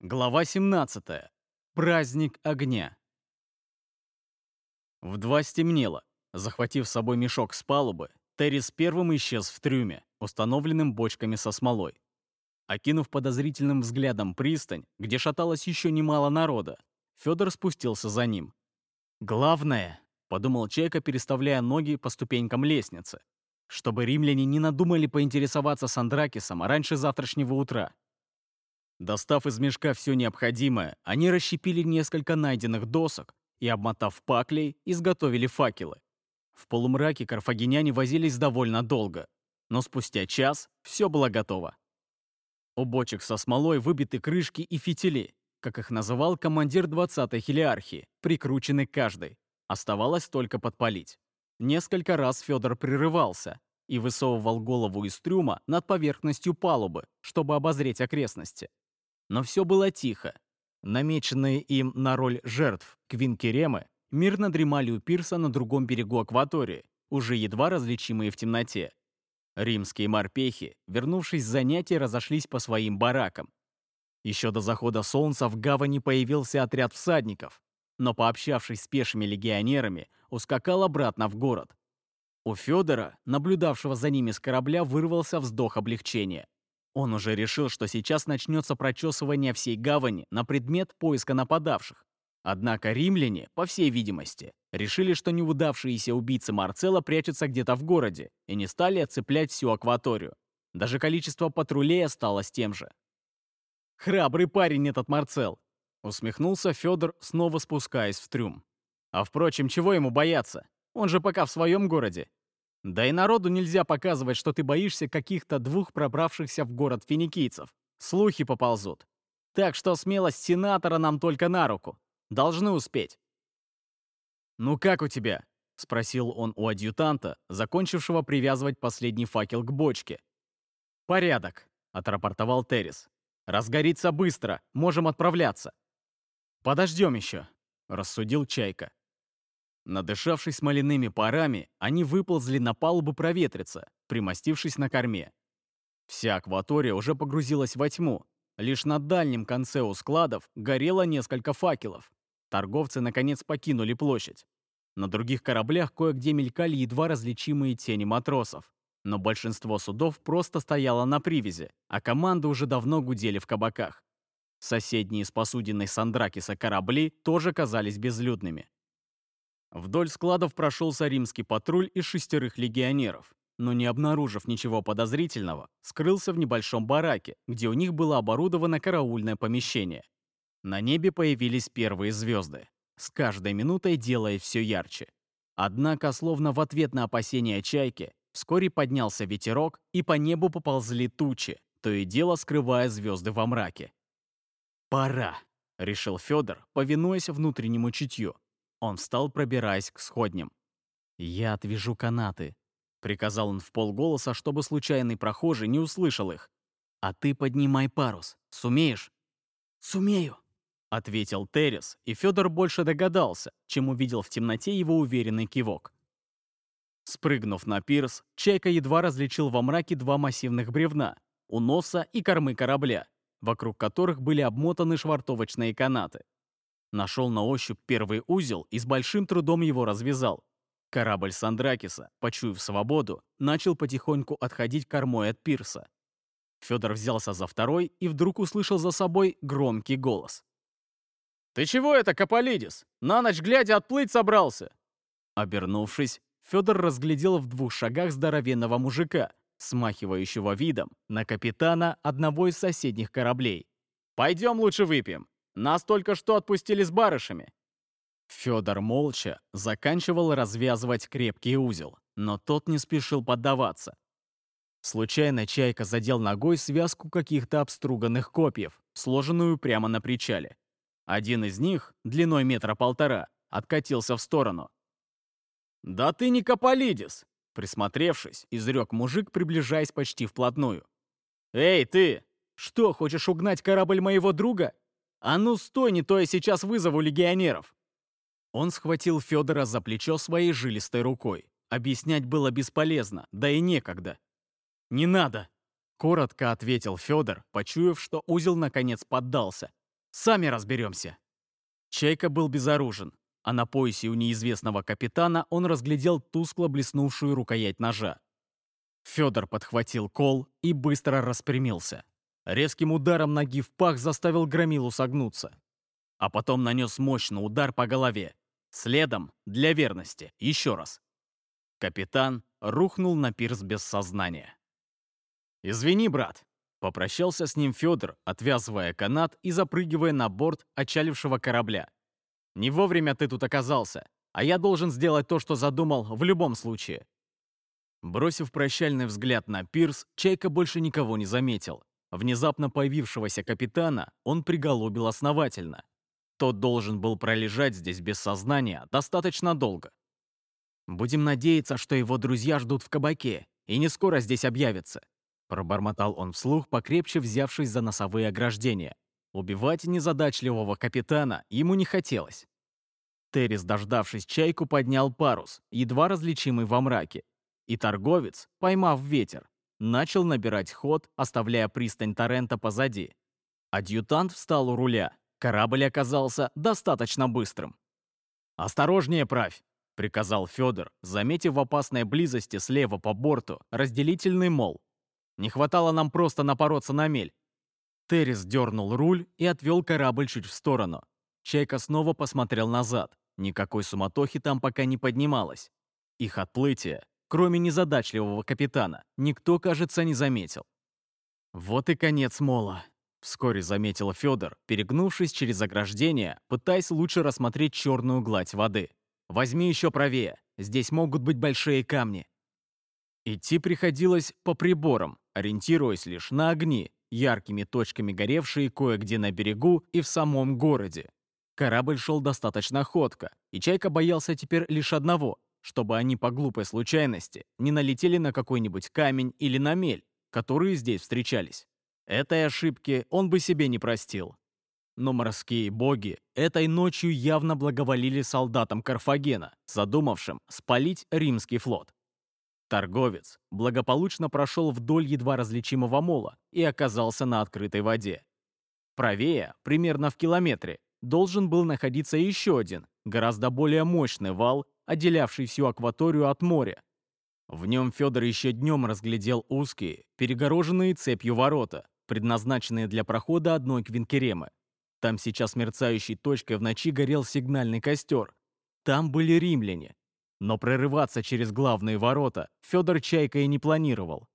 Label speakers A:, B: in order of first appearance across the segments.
A: Глава 17. Праздник огня. В два стемнело. Захватив с собой мешок с палубы, Террис первым исчез в трюме, установленным бочками со смолой. Окинув подозрительным взглядом пристань, где шаталось еще немало народа, Федор спустился за ним. «Главное», — подумал Чайка, переставляя ноги по ступенькам лестницы, «чтобы римляне не надумали поинтересоваться Сандракисом раньше завтрашнего утра. Достав из мешка все необходимое, они расщепили несколько найденных досок и, обмотав паклей, изготовили факелы. В полумраке карфагеняне возились довольно долго, но спустя час все было готово. У бочек со смолой выбиты крышки и фитили, как их называл командир 20-й хелиархии, прикручены к каждой. Оставалось только подпалить. Несколько раз Федор прерывался и высовывал голову из трюма над поверхностью палубы, чтобы обозреть окрестности. Но все было тихо. Намеченные им на роль жертв квинкеремы мирно дремали у пирса на другом берегу акватории, уже едва различимые в темноте. Римские морпехи, вернувшись с занятий, разошлись по своим баракам. Еще до захода солнца в гавани появился отряд всадников, но, пообщавшись с пешими легионерами, ускакал обратно в город. У Федора, наблюдавшего за ними с корабля, вырвался вздох облегчения. Он уже решил, что сейчас начнется прочесывание всей гавани на предмет поиска нападавших. Однако римляне, по всей видимости, решили, что неудавшиеся убийцы Марцела прячутся где-то в городе и не стали оцеплять всю акваторию. Даже количество патрулей осталось тем же. «Храбрый парень этот Марцел!» — усмехнулся Федор, снова спускаясь в трюм. «А впрочем, чего ему бояться? Он же пока в своем городе. Да и народу нельзя показывать, что ты боишься каких-то двух пробравшихся в город финикийцев. Слухи поползут. Так что смелость сенатора нам только на руку. Должны успеть. «Ну как у тебя?» — спросил он у адъютанта, закончившего привязывать последний факел к бочке. «Порядок», — отрапортовал Террис. «Разгорится быстро, можем отправляться». «Подождем еще», — рассудил Чайка. Надышавшись смоляными парами, они выползли на палубу проветриться, примостившись на корме. Вся акватория уже погрузилась во тьму. Лишь на дальнем конце у складов горело несколько факелов. Торговцы, наконец, покинули площадь. На других кораблях кое-где мелькали едва различимые тени матросов. Но большинство судов просто стояло на привязи, а команды уже давно гудели в кабаках. Соседние с посудиной Сандракиса корабли тоже казались безлюдными. Вдоль складов прошелся римский патруль из шестерых легионеров, но не обнаружив ничего подозрительного, скрылся в небольшом бараке, где у них было оборудовано караульное помещение. На небе появились первые звезды, с каждой минутой делая все ярче. Однако, словно в ответ на опасения чайки, вскоре поднялся ветерок, и по небу поползли тучи, то и дело скрывая звезды во мраке. «Пора», — решил Федор, повинуясь внутреннему чутью. Он встал, пробираясь к сходням. «Я отвяжу канаты», — приказал он в полголоса, чтобы случайный прохожий не услышал их. «А ты поднимай парус. Сумеешь?» «Сумею», — ответил Террис, и Федор больше догадался, чем увидел в темноте его уверенный кивок. Спрыгнув на пирс, Чайка едва различил во мраке два массивных бревна у носа и кормы корабля, вокруг которых были обмотаны швартовочные канаты. Нашел на ощупь первый узел и с большим трудом его развязал. Корабль Сандракиса, почуяв свободу, начал потихоньку отходить кормой от пирса. Федор взялся за второй и вдруг услышал за собой громкий голос. «Ты чего это, Каполидис? На ночь глядя отплыть собрался?» Обернувшись, Федор разглядел в двух шагах здоровенного мужика, смахивающего видом на капитана одного из соседних кораблей. «Пойдем лучше выпьем. Нас только что отпустили с барышами». Федор молча заканчивал развязывать крепкий узел, но тот не спешил поддаваться. Случайно Чайка задел ногой связку каких-то обструганных копьев, сложенную прямо на причале. Один из них, длиной метра полтора, откатился в сторону. «Да ты не Каполидис!» Присмотревшись, изрек мужик, приближаясь почти вплотную. «Эй, ты! Что, хочешь угнать корабль моего друга? «А ну стой, не то я сейчас вызову легионеров!» Он схватил Федора за плечо своей жилистой рукой. Объяснять было бесполезно, да и некогда. «Не надо!» — коротко ответил Федор, почуяв, что узел наконец поддался, Сами разберемся. Чайка был безоружен, а на поясе у неизвестного капитана он разглядел тускло блеснувшую рукоять ножа. Федор подхватил кол и быстро распрямился. Резким ударом ноги в пах заставил Громилу согнуться. А потом нанес мощный удар по голове. Следом, для верности, еще раз. Капитан рухнул на пирс без сознания. «Извини, брат», — попрощался с ним Федор, отвязывая канат и запрыгивая на борт отчалившего корабля. «Не вовремя ты тут оказался, а я должен сделать то, что задумал в любом случае». Бросив прощальный взгляд на пирс, Чайка больше никого не заметил. Внезапно появившегося капитана он приголубил основательно. Тот должен был пролежать здесь без сознания достаточно долго. «Будем надеяться, что его друзья ждут в кабаке и не скоро здесь объявятся», пробормотал он вслух, покрепче взявшись за носовые ограждения. Убивать незадачливого капитана ему не хотелось. Террис, дождавшись чайку, поднял парус, едва различимый во мраке. И торговец, поймав ветер, начал набирать ход, оставляя пристань Торрента позади. Адъютант встал у руля. Корабль оказался достаточно быстрым. «Осторожнее правь!» — приказал Федор, заметив в опасной близости слева по борту разделительный мол. «Не хватало нам просто напороться на мель». Террис дернул руль и отвел корабль чуть в сторону. Чайка снова посмотрел назад. Никакой суматохи там пока не поднималось. Их отплытие Кроме незадачливого капитана, никто, кажется, не заметил. Вот и конец мола. Вскоре заметил Федор, перегнувшись через ограждение, пытаясь лучше рассмотреть черную гладь воды. «Возьми еще правее, здесь могут быть большие камни». Идти приходилось по приборам, ориентируясь лишь на огни, яркими точками горевшие кое-где на берегу и в самом городе. Корабль шел достаточно ходко, и Чайка боялся теперь лишь одного чтобы они по глупой случайности не налетели на какой-нибудь камень или на мель, которые здесь встречались. Этой ошибки он бы себе не простил. Но морские боги этой ночью явно благоволили солдатам Карфагена, задумавшим спалить римский флот. Торговец благополучно прошел вдоль едва различимого мола и оказался на открытой воде. Правее, примерно в километре, должен был находиться еще один, гораздо более мощный вал отделявший всю акваторию от моря. В нем Федор еще днем разглядел узкие, перегороженные цепью ворота, предназначенные для прохода одной квинкеремы. Там сейчас мерцающей точкой в ночи горел сигнальный костер. Там были римляне. Но прорываться через главные ворота Федор Чайка и не планировал.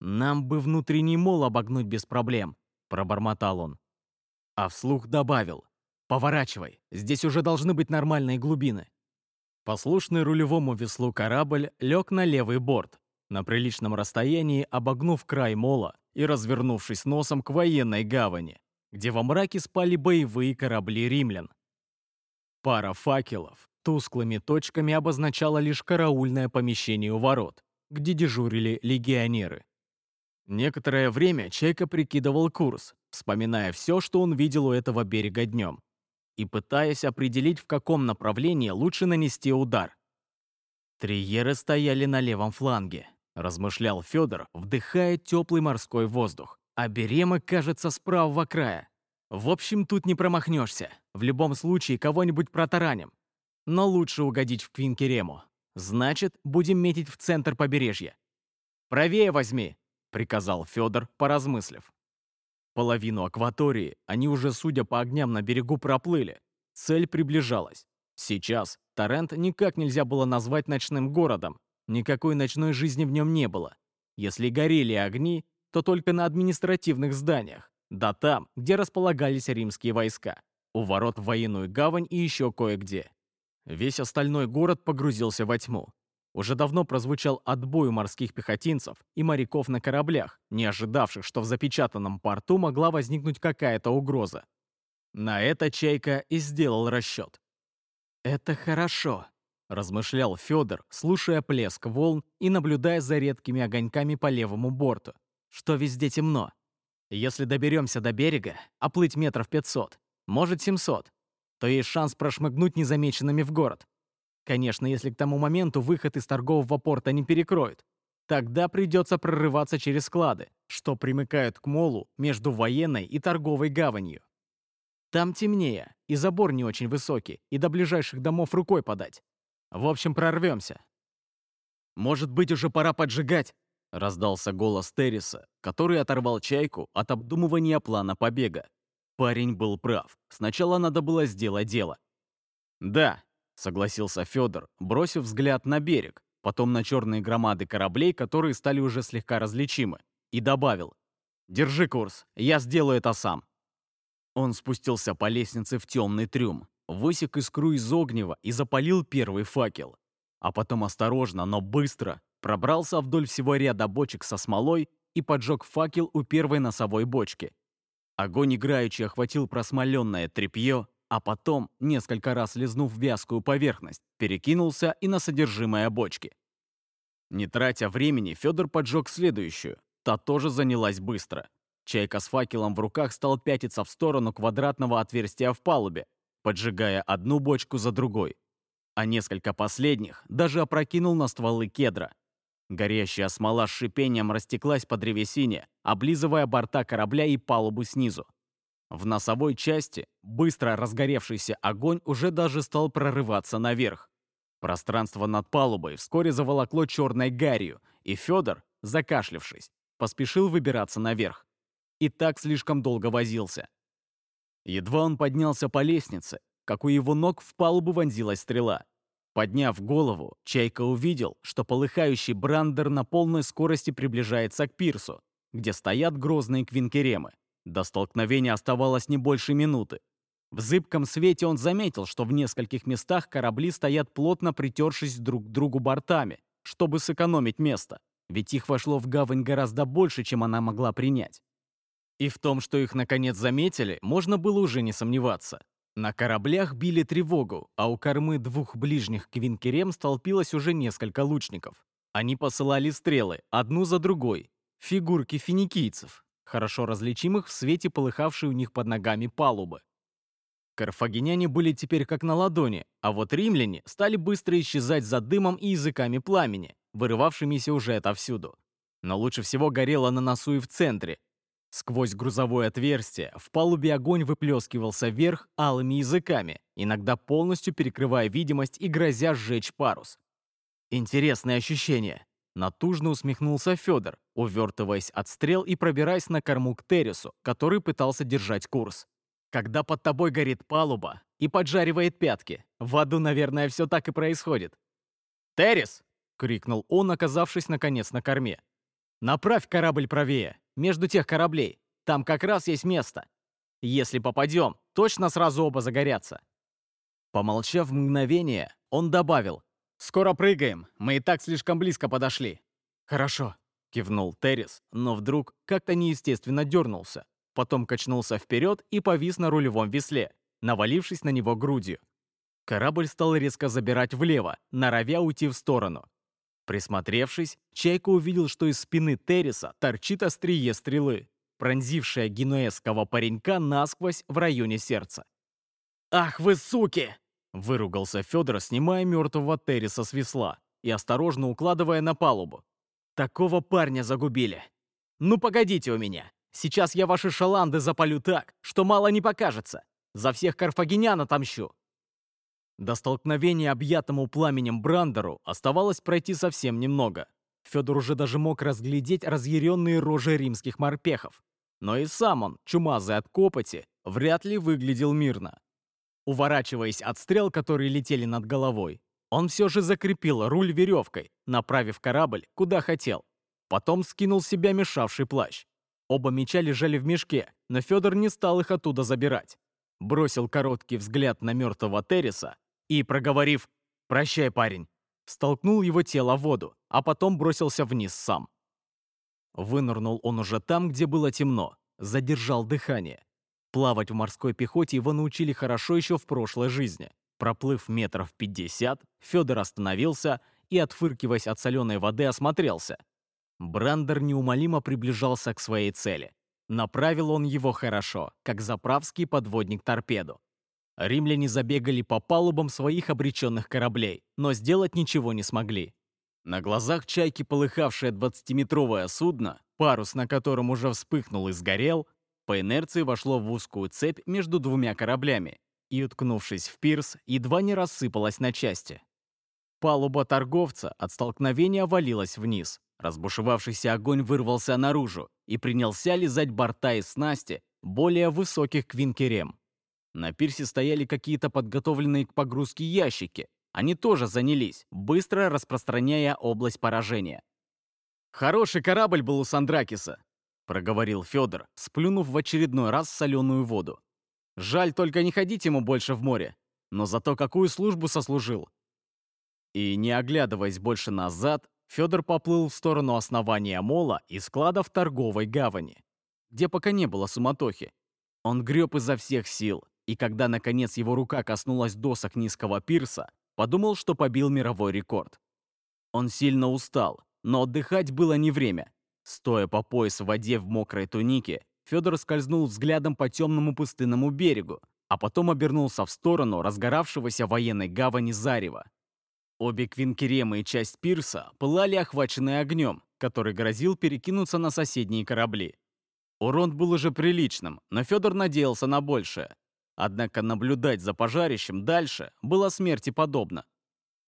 A: «Нам бы внутренний мол обогнуть без проблем», — пробормотал он. А вслух добавил. «Поворачивай, здесь уже должны быть нормальные глубины». Послушный рулевому веслу корабль лег на левый борт, на приличном расстоянии обогнув край мола и развернувшись носом к военной гавани, где во мраке спали боевые корабли римлян. Пара факелов тусклыми точками обозначала лишь караульное помещение у ворот, где дежурили легионеры. Некоторое время Чайка прикидывал курс, вспоминая все, что он видел у этого берега днем и пытаясь определить, в каком направлении лучше нанести удар. Триеры стояли на левом фланге, размышлял Федор, вдыхая теплый морской воздух, а Беремы, кажется, с правого края. В общем, тут не промахнешься. В любом случае, кого-нибудь протараним. Но лучше угодить в Квинкерему. Значит, будем метить в центр побережья. «Правее возьми», — приказал Федор, поразмыслив. Половину акватории они уже, судя по огням на берегу, проплыли. Цель приближалась. Сейчас Торрент никак нельзя было назвать ночным городом. Никакой ночной жизни в нем не было. Если горели огни, то только на административных зданиях. Да там, где располагались римские войска. У ворот в военную гавань и еще кое-где. Весь остальной город погрузился во тьму. Уже давно прозвучал отбой у морских пехотинцев и моряков на кораблях, не ожидавших, что в запечатанном порту могла возникнуть какая-то угроза. На это Чайка и сделал расчет. «Это хорошо», — размышлял Федор, слушая плеск волн и наблюдая за редкими огоньками по левому борту, что везде темно. Если доберемся до берега, оплыть метров пятьсот, может семьсот, то есть шанс прошмыгнуть незамеченными в город. Конечно, если к тому моменту выход из торгового порта не перекроют. Тогда придется прорываться через склады, что примыкают к молу между военной и торговой гаванью. Там темнее, и забор не очень высокий, и до ближайших домов рукой подать. В общем, прорвемся. Может быть, уже пора поджигать? Раздался голос Терриса, который оторвал чайку от обдумывания плана побега. Парень был прав. Сначала надо было сделать дело. «Да», — согласился Федор, бросив взгляд на берег, потом на черные громады кораблей, которые стали уже слегка различимы, и добавил. «Держи курс, я сделаю это сам». Он спустился по лестнице в темный трюм, высек искру из огнева и запалил первый факел. А потом осторожно, но быстро пробрался вдоль всего ряда бочек со смолой и поджег факел у первой носовой бочки. Огонь играючи охватил просмоленное тряпье, а потом, несколько раз лизнув вязкую поверхность, перекинулся и на содержимое бочки. Не тратя времени, Федор поджег следующую. Та тоже занялась быстро. Чайка с факелом в руках стал пятиться в сторону квадратного отверстия в палубе, поджигая одну бочку за другой. А несколько последних даже опрокинул на стволы кедра. Горящая смола с шипением растеклась по древесине, облизывая борта корабля и палубу снизу. В носовой части быстро разгоревшийся огонь уже даже стал прорываться наверх. Пространство над палубой вскоре заволокло черной гарью, и Федор, закашлявшись, поспешил выбираться наверх. И так слишком долго возился. Едва он поднялся по лестнице, как у его ног в палубу вонзилась стрела. Подняв голову, Чайка увидел, что полыхающий брандер на полной скорости приближается к пирсу, где стоят грозные квинкеремы. До столкновения оставалось не больше минуты. В зыбком свете он заметил, что в нескольких местах корабли стоят плотно притершись друг к другу бортами, чтобы сэкономить место, ведь их вошло в гавань гораздо больше, чем она могла принять. И в том, что их наконец заметили, можно было уже не сомневаться. На кораблях били тревогу, а у кормы двух ближних к Винкерем столпилось уже несколько лучников. Они посылали стрелы, одну за другой, фигурки финикийцев, хорошо различимых в свете полыхавшей у них под ногами палубы. Карфагеняне были теперь как на ладони, а вот римляне стали быстро исчезать за дымом и языками пламени, вырывавшимися уже отовсюду. Но лучше всего горело на носу и в центре, Сквозь грузовое отверстие в палубе огонь выплескивался вверх алыми языками, иногда полностью перекрывая видимость и грозя сжечь парус. Интересное ощущение. Натужно усмехнулся Федор, увертываясь от стрел и пробираясь на корму к Террису, который пытался держать курс. Когда под тобой горит палуба и поджаривает пятки, в аду, наверное, все так и происходит. «Террис!» — крикнул он, оказавшись наконец на корме. «Направь корабль правее, между тех кораблей. Там как раз есть место. Если попадем, точно сразу оба загорятся». Помолчав мгновение, он добавил. «Скоро прыгаем, мы и так слишком близко подошли». «Хорошо», — кивнул Террис, но вдруг как-то неестественно дернулся. Потом качнулся вперед и повис на рулевом весле, навалившись на него грудью. Корабль стал резко забирать влево, норовя уйти в сторону. Присмотревшись, Чайка увидел, что из спины Терриса торчит острие стрелы, пронзившая генуэзского паренька насквозь в районе сердца. «Ах вы суки!» — выругался Федор, снимая мертвого Терриса с весла и осторожно укладывая на палубу. «Такого парня загубили! Ну погодите у меня! Сейчас я ваши шаланды запалю так, что мало не покажется! За всех карфагенян отомщу!» До столкновения объятому пламенем Брандеру оставалось пройти совсем немного. Федор уже даже мог разглядеть разъяренные рожи римских морпехов. Но и сам он, чумазый от копоти, вряд ли выглядел мирно. Уворачиваясь от стрел, которые летели над головой, он все же закрепил руль веревкой, направив корабль куда хотел. Потом скинул с себя мешавший плащ. Оба меча лежали в мешке, но Федор не стал их оттуда забирать. Бросил короткий взгляд на мертвого Терриса и, проговорив «Прощай, парень», столкнул его тело в воду, а потом бросился вниз сам. Вынырнул он уже там, где было темно, задержал дыхание. Плавать в морской пехоте его научили хорошо еще в прошлой жизни. Проплыв метров пятьдесят, Федор остановился и, отфыркиваясь от соленой воды, осмотрелся. Брандер неумолимо приближался к своей цели. Направил он его хорошо, как заправский подводник торпеду. Римляне забегали по палубам своих обреченных кораблей, но сделать ничего не смогли. На глазах чайки полыхавшее 20-метровое судно, парус на котором уже вспыхнул и сгорел, по инерции вошло в узкую цепь между двумя кораблями и, уткнувшись в пирс, едва не рассыпалась на части. Палуба торговца от столкновения валилась вниз. Разбушевавшийся огонь вырвался наружу и принялся лизать борта и снасти более высоких квинкерем. На пирсе стояли какие-то подготовленные к погрузке ящики. Они тоже занялись, быстро распространяя область поражения. «Хороший корабль был у Сандракиса», — проговорил Федор, сплюнув в очередной раз соленую воду. «Жаль, только не ходить ему больше в море. Но зато какую службу сослужил!» И, не оглядываясь больше назад, Федор поплыл в сторону основания мола и складов торговой гавани, где пока не было суматохи. Он греб изо всех сил, и когда, наконец, его рука коснулась досок низкого пирса, подумал, что побил мировой рекорд. Он сильно устал, но отдыхать было не время. Стоя по пояс в воде в мокрой тунике, Федор скользнул взглядом по темному пустынному берегу, а потом обернулся в сторону разгоравшегося военной гавани Зарева. Обе квинкеремы и часть пирса пылали охваченные огнем, который грозил перекинуться на соседние корабли. Урон был уже приличным, но Федор надеялся на большее. Однако наблюдать за пожарищем дальше было смерти подобно.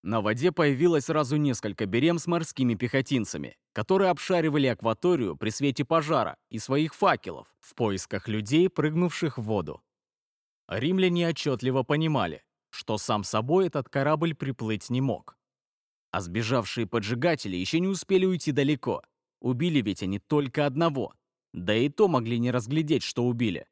A: На воде появилось сразу несколько берем с морскими пехотинцами, которые обшаривали акваторию при свете пожара и своих факелов в поисках людей, прыгнувших в воду. Римляне отчетливо понимали, что сам собой этот корабль приплыть не мог. А сбежавшие поджигатели еще не успели уйти далеко. Убили ведь они только одного. Да и то могли не разглядеть, что убили.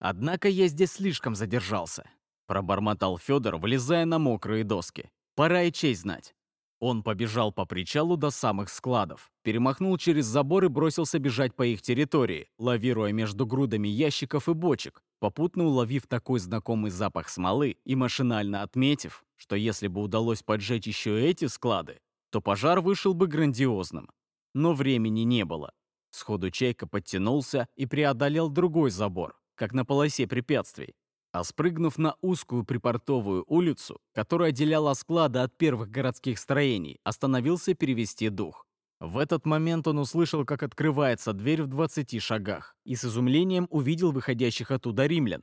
A: Однако я здесь слишком задержался. Пробормотал Федор, влезая на мокрые доски. Пора и честь знать. Он побежал по причалу до самых складов, перемахнул через забор и бросился бежать по их территории, лавируя между грудами ящиков и бочек, попутно уловив такой знакомый запах смолы и машинально отметив, что если бы удалось поджечь еще эти склады, то пожар вышел бы грандиозным. Но времени не было. Сходу Чайка подтянулся и преодолел другой забор, как на полосе препятствий. А спрыгнув на узкую припортовую улицу, которая отделяла склады от первых городских строений, остановился перевести дух. В этот момент он услышал, как открывается дверь в 20 шагах, и с изумлением увидел выходящих оттуда римлян.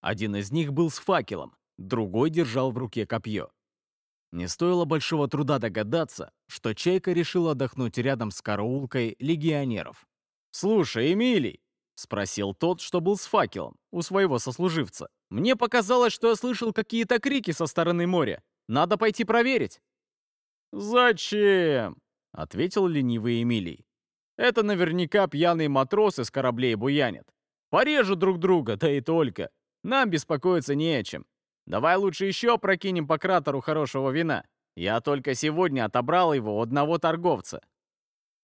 A: Один из них был с факелом, другой держал в руке копье. Не стоило большого труда догадаться, что Чайка решил отдохнуть рядом с караулкой легионеров. «Слушай, Эмилий!» — спросил тот, что был с факелом, у своего сослуживца. «Мне показалось, что я слышал какие-то крики со стороны моря. Надо пойти проверить». «Зачем?» — ответил ленивый Эмилий. «Это наверняка пьяные матросы с кораблей буянят. Порежут друг друга, да и только. Нам беспокоиться не о чем. Давай лучше еще прокинем по кратеру хорошего вина. Я только сегодня отобрал его у одного торговца».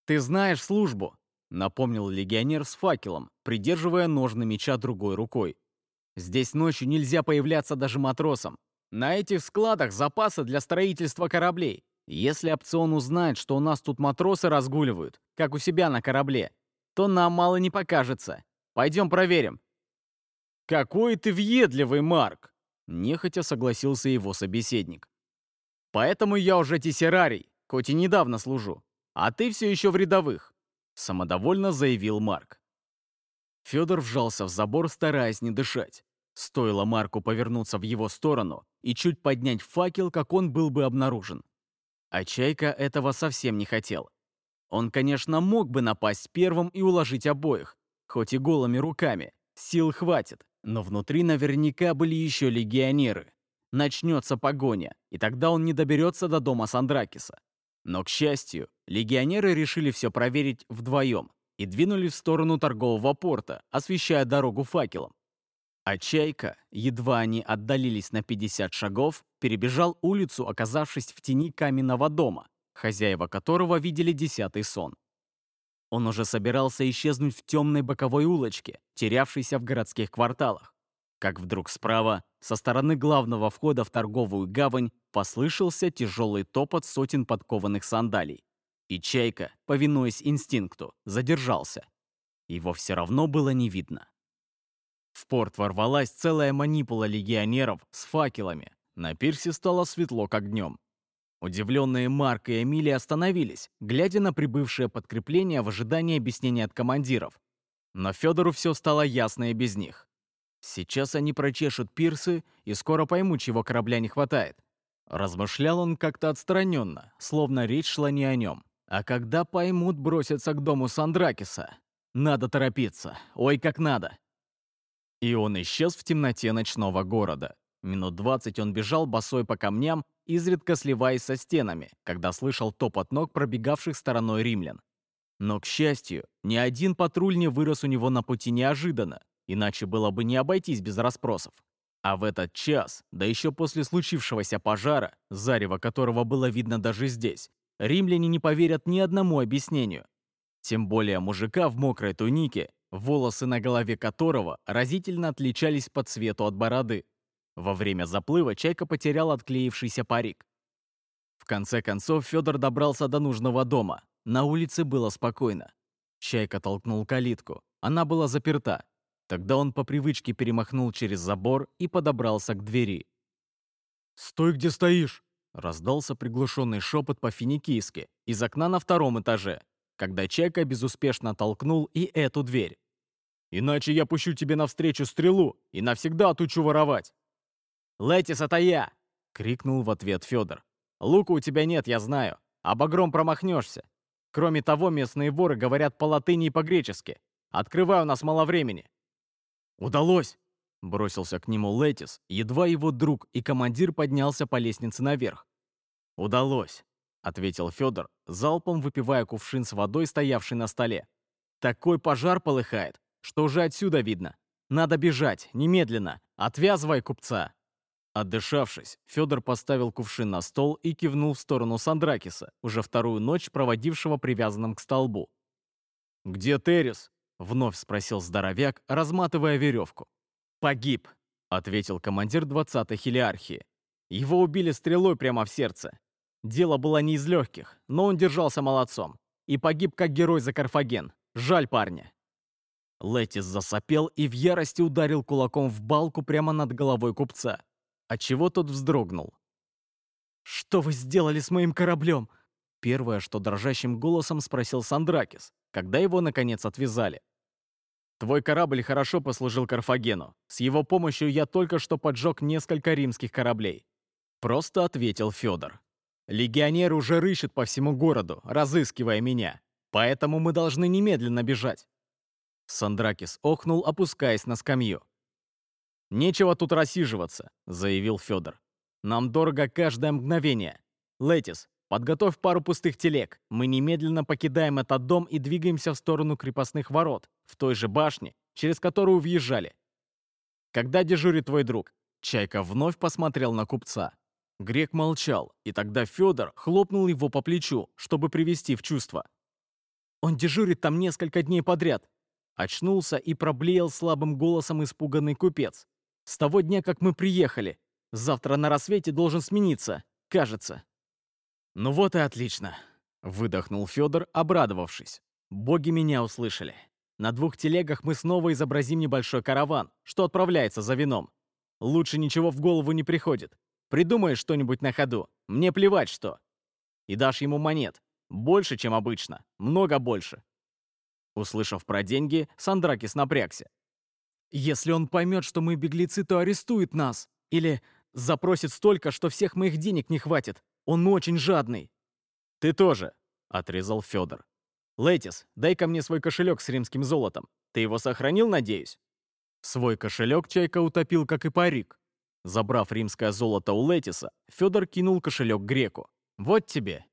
A: «Ты знаешь службу», — напомнил легионер с факелом, придерживая ножны меча другой рукой. «Здесь ночью нельзя появляться даже матросам. На этих складах запасы для строительства кораблей. Если опцион узнает, что у нас тут матросы разгуливают, как у себя на корабле, то нам мало не покажется. Пойдем проверим». «Какой ты въедливый, Марк!» — нехотя согласился его собеседник. «Поэтому я уже тессерарий, хоть и недавно служу, а ты все еще в рядовых самодовольно заявил Марк. Федор вжался в забор, стараясь не дышать. Стоило Марку повернуться в его сторону и чуть поднять факел, как он был бы обнаружен. А Чайка этого совсем не хотел. Он, конечно, мог бы напасть первым и уложить обоих, хоть и голыми руками, сил хватит, но внутри наверняка были еще легионеры. Начнется погоня, и тогда он не доберется до дома Сандракиса. Но, к счастью, легионеры решили все проверить вдвоем и двинулись в сторону торгового порта, освещая дорогу факелом. А Чайка, едва они отдалились на 50 шагов, перебежал улицу, оказавшись в тени каменного дома, хозяева которого видели десятый сон. Он уже собирался исчезнуть в темной боковой улочке, терявшейся в городских кварталах. Как вдруг справа, со стороны главного входа в торговую гавань, послышался тяжелый топот сотен подкованных сандалий. И Чайка, повинуясь инстинкту, задержался. Его все равно было не видно. В порт ворвалась целая манипула легионеров с факелами. На пирсе стало светло, как днем. Удивленные Марк и Эмилия остановились, глядя на прибывшее подкрепление в ожидании объяснения от командиров. Но Федору все стало ясно и без них. Сейчас они прочешут пирсы и скоро поймут, чего корабля не хватает. Размышлял он как-то отстраненно, словно речь шла не о нем. А когда поймут, бросятся к дому Сандракиса. Надо торопиться. Ой, как надо. И он исчез в темноте ночного города. Минут двадцать он бежал босой по камням, изредка сливаясь со стенами, когда слышал топот ног пробегавших стороной римлян. Но, к счастью, ни один патруль не вырос у него на пути неожиданно, иначе было бы не обойтись без расспросов. А в этот час, да еще после случившегося пожара, зарево которого было видно даже здесь, римляне не поверят ни одному объяснению. Тем более мужика в мокрой тунике, волосы на голове которого разительно отличались по цвету от бороды. Во время заплыва Чайка потерял отклеившийся парик. В конце концов Федор добрался до нужного дома. На улице было спокойно. Чайка толкнул калитку. Она была заперта. Тогда он по привычке перемахнул через забор и подобрался к двери.
B: «Стой, где стоишь!»
A: Раздался приглушенный шепот по-финикийски из окна на втором этаже, когда Чайка безуспешно толкнул и эту дверь. «Иначе я пущу тебе навстречу стрелу и навсегда отучу воровать!» «Летис, это я!» — крикнул в ответ Федор. «Лука у тебя нет, я знаю. А багром промахнешься. Кроме того, местные воры говорят по-латыни и по-гречески. Открывай, у нас мало времени». «Удалось!» — бросился к нему Летис, едва его друг и командир поднялся по лестнице наверх. «Удалось!» — ответил Федор, залпом выпивая кувшин с водой, стоявший на столе. «Такой пожар полыхает, что уже отсюда видно. Надо бежать, немедленно. Отвязывай купца!» Отдышавшись, Федор поставил кувшин на стол и кивнул в сторону Сандракиса, уже вторую ночь проводившего привязанным к столбу. «Где Террис?» — вновь спросил здоровяк, разматывая веревку. «Погиб», — ответил командир 20-й хилиархии. «Его убили стрелой прямо в сердце. Дело было не из легких, но он держался молодцом. И погиб как герой за Карфаген. Жаль парня». Летис засопел и в ярости ударил кулаком в балку прямо над головой купца отчего тот вздрогнул. «Что вы сделали с моим кораблем?» Первое, что дрожащим голосом спросил Сандракис, когда его, наконец, отвязали. «Твой корабль хорошо послужил Карфагену. С его помощью я только что поджег несколько римских кораблей». Просто ответил Федор. «Легионеры уже рыщут по всему городу, разыскивая меня. Поэтому мы должны немедленно бежать». Сандракис охнул, опускаясь на скамью. «Нечего тут рассиживаться», — заявил Федор. «Нам дорого каждое мгновение. Летис, подготовь пару пустых телег. Мы немедленно покидаем этот дом и двигаемся в сторону крепостных ворот, в той же башне, через которую въезжали. Когда дежурит твой друг?» Чайка вновь посмотрел на купца. Грек молчал, и тогда Федор хлопнул его по плечу, чтобы привести в чувство. «Он дежурит там несколько дней подряд», Очнулся и проблеял слабым голосом испуганный купец. С того дня, как мы приехали. Завтра на рассвете должен смениться, кажется. Ну вот и отлично. Выдохнул Федор, обрадовавшись. Боги меня услышали. На двух телегах мы снова изобразим небольшой караван, что отправляется за вином. Лучше ничего в голову не приходит. Придумаешь что-нибудь на ходу. Мне плевать, что. И дашь ему монет. Больше, чем обычно. Много больше. Услышав про деньги, Сандракис напрягся. Если он поймет, что мы беглецы, то арестует нас. Или запросит столько, что всех моих денег не хватит. Он очень жадный. Ты тоже, отрезал Федор. Летис, дай ко мне свой кошелек с римским золотом. Ты его сохранил, надеюсь? Свой кошелек Чайка утопил, как и парик. Забрав римское золото у Летиса, Федор кинул кошелек греку. Вот тебе.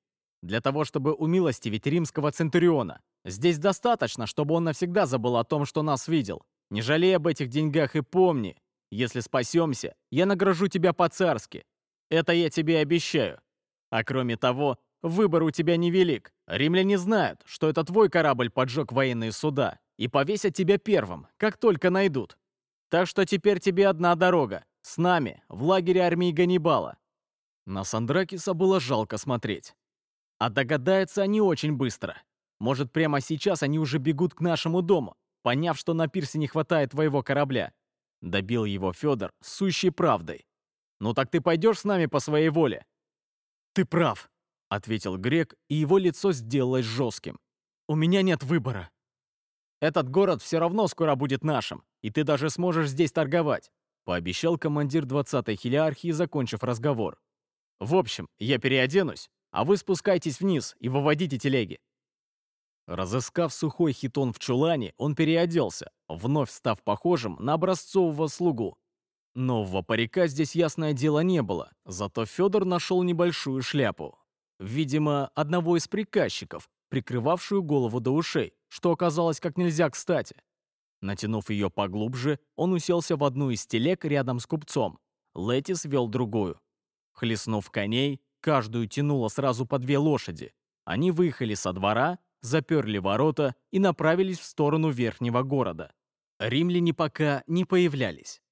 A: Для того, чтобы умилостивить римского центуриона. Здесь достаточно, чтобы он навсегда забыл о том, что нас видел. Не жалей об этих деньгах и помни, если спасемся, я награжу тебя по-царски. Это я тебе обещаю. А кроме того, выбор у тебя невелик. Римляне знают, что это твой корабль поджег военные суда и повесят тебя первым, как только найдут. Так что теперь тебе одна дорога. С нами, в лагере армии Ганнибала. На Сандракиса было жалко смотреть. А догадаются они очень быстро. Может, прямо сейчас они уже бегут к нашему дому, поняв, что на пирсе не хватает твоего корабля. Добил его Федор сущей правдой. «Ну так ты пойдешь с нами по своей воле?» «Ты прав», — ответил Грек, и его лицо сделалось жестким. «У меня нет выбора». Этот город все равно скоро будет нашим, и ты даже сможешь здесь торговать», пообещал командир 20-й хилиархии, закончив разговор. «В общем, я переоденусь, а вы спускайтесь вниз и выводите телеги». Разыскав сухой хитон в чулане, он переоделся, вновь став похожим на образцового слугу. Нового парика здесь, ясное дело, не было, зато Федор нашел небольшую шляпу. Видимо, одного из приказчиков, прикрывавшую голову до ушей, что оказалось как нельзя кстати. Натянув ее поглубже, он уселся в одну из телег рядом с купцом. Летис вел другую. Хлестнув коней, каждую тянуло сразу по две лошади. Они выехали со двора заперли ворота и направились в сторону верхнего города. Римляне пока не появлялись.